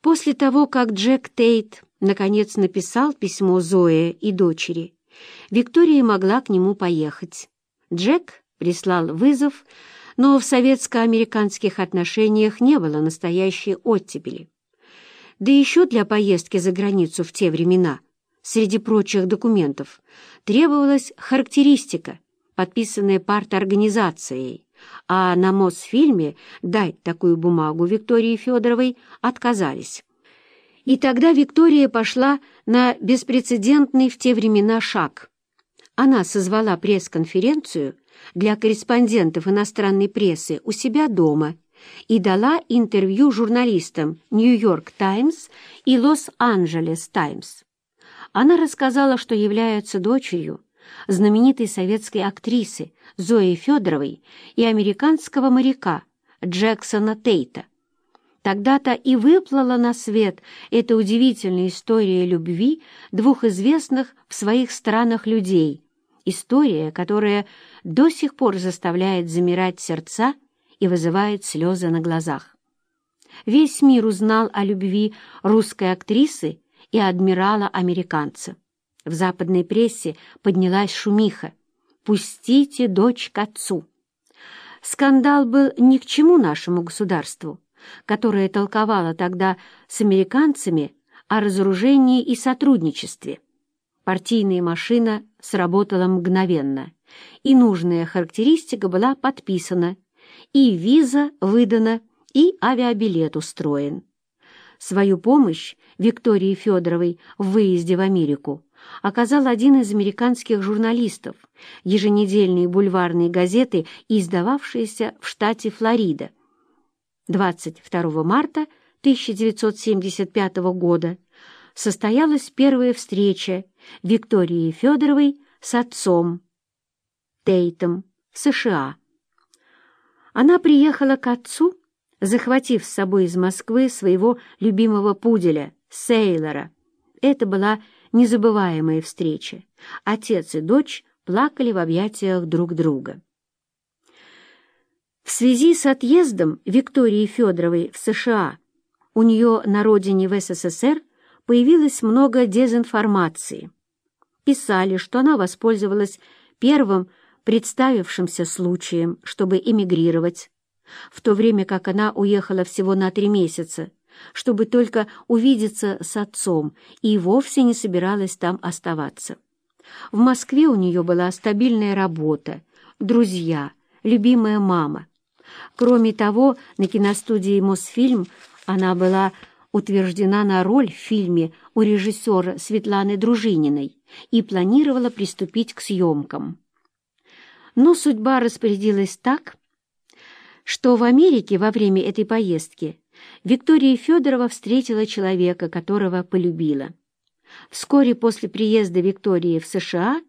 После того, как Джек Тейт наконец написал письмо Зое и дочери, Виктория могла к нему поехать. Джек прислал вызов, но в советско-американских отношениях не было настоящей оттепели. Да еще для поездки за границу в те времена, среди прочих документов, требовалась характеристика, подписанная парторганизацией, а на Мосфильме дать такую бумагу Виктории Федоровой отказались. И тогда Виктория пошла на беспрецедентный в те времена шаг. Она созвала пресс-конференцию для корреспондентов иностранной прессы у себя дома и дала интервью журналистам «Нью-Йорк Таймс» и «Лос-Анджелес Таймс». Она рассказала, что является дочерью знаменитой советской актрисы Зои Федоровой и американского моряка Джексона Тейта. Тогда-то и выплыла на свет эта удивительная история любви двух известных в своих странах людей, история, которая до сих пор заставляет замирать сердца и вызывает слезы на глазах. Весь мир узнал о любви русской актрисы и адмирала-американца. В западной прессе поднялась шумиха. «Пустите дочь к отцу». Скандал был ни к чему нашему государству, которое толковало тогда с американцами о разоружении и сотрудничестве. Партийная машина сработала мгновенно, и нужная характеристика была подписана, и виза выдана, и авиабилет устроен. Свою помощь Виктории Федоровой в выезде в Америку оказал один из американских журналистов еженедельной бульварной газеты, издававшейся в штате Флорида. 22 марта 1975 года состоялась первая встреча Виктории Федоровой с отцом Тейтом в США. Она приехала к отцу, захватив с собой из Москвы своего любимого пуделя, Сейлора. Это была незабываемая встреча. Отец и дочь плакали в объятиях друг друга. В связи с отъездом Виктории Федоровой в США у нее на родине в СССР появилось много дезинформации. Писали, что она воспользовалась первым представившимся случаем, чтобы эмигрировать, в то время как она уехала всего на три месяца чтобы только увидеться с отцом, и вовсе не собиралась там оставаться. В Москве у нее была стабильная работа, друзья, любимая мама. Кроме того, на киностудии «Мосфильм» она была утверждена на роль в фильме у режиссера Светланы Дружининой и планировала приступить к съемкам. Но судьба распорядилась так, что в Америке во время этой поездки Виктория Федорова встретила человека, которого полюбила. Вскоре после приезда Виктории в США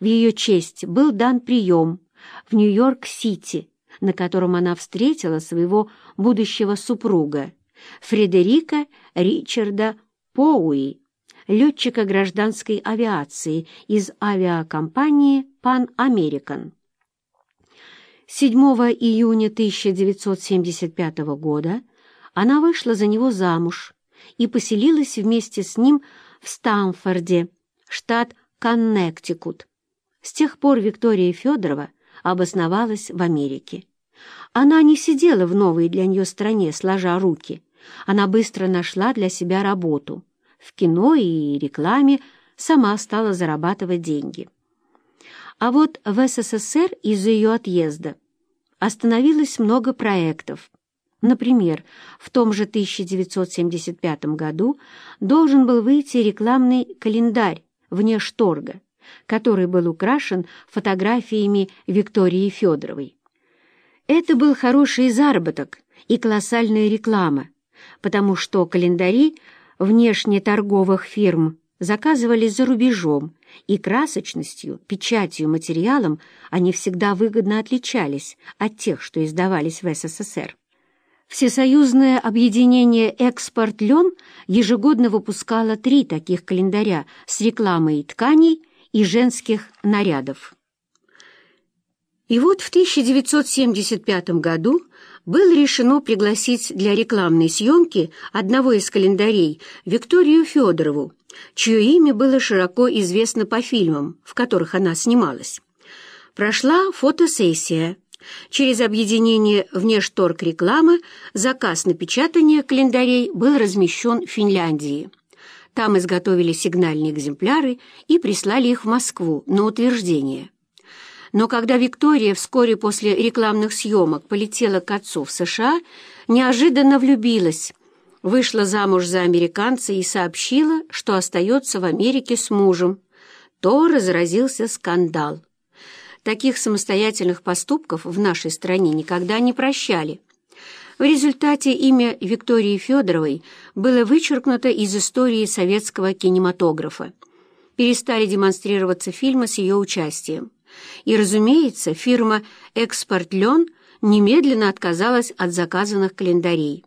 в ее честь был дан прием в Нью-Йорк-Сити, на котором она встретила своего будущего супруга Фредерика Ричарда Поуи, летчика гражданской авиации из авиакомпании Pan American. 7 июня 1975 года она вышла за него замуж и поселилась вместе с ним в Стамфорде, штат Коннектикут. С тех пор Виктория Федорова обосновалась в Америке. Она не сидела в новой для нее стране, сложа руки. Она быстро нашла для себя работу. В кино и рекламе сама стала зарабатывать деньги. А вот в СССР из-за ее отъезда остановилось много проектов, Например, в том же 1975 году должен был выйти рекламный календарь вне шторга, который был украшен фотографиями Виктории Федоровой. Это был хороший заработок и колоссальная реклама, потому что календари внешнеторговых фирм заказывали за рубежом, и красочностью, печатью, материалом они всегда выгодно отличались от тех, что издавались в СССР. Всесоюзное объединение «Экспорт Лен» ежегодно выпускало три таких календаря с рекламой тканей и женских нарядов. И вот в 1975 году было решено пригласить для рекламной съемки одного из календарей Викторию Федорову, чье имя было широко известно по фильмам, в которых она снималась. Прошла фотосессия. Через объединение «Внешторг реклама» заказ на печатание календарей был размещен в Финляндии. Там изготовили сигнальные экземпляры и прислали их в Москву на утверждение. Но когда Виктория вскоре после рекламных съемок полетела к отцу в США, неожиданно влюбилась, вышла замуж за американца и сообщила, что остается в Америке с мужем, то разразился скандал. Таких самостоятельных поступков в нашей стране никогда не прощали. В результате имя Виктории Федоровой было вычеркнуто из истории советского кинематографа. Перестали демонстрироваться фильмы с ее участием. И, разумеется, фирма «Экспортлен» немедленно отказалась от заказанных календарей.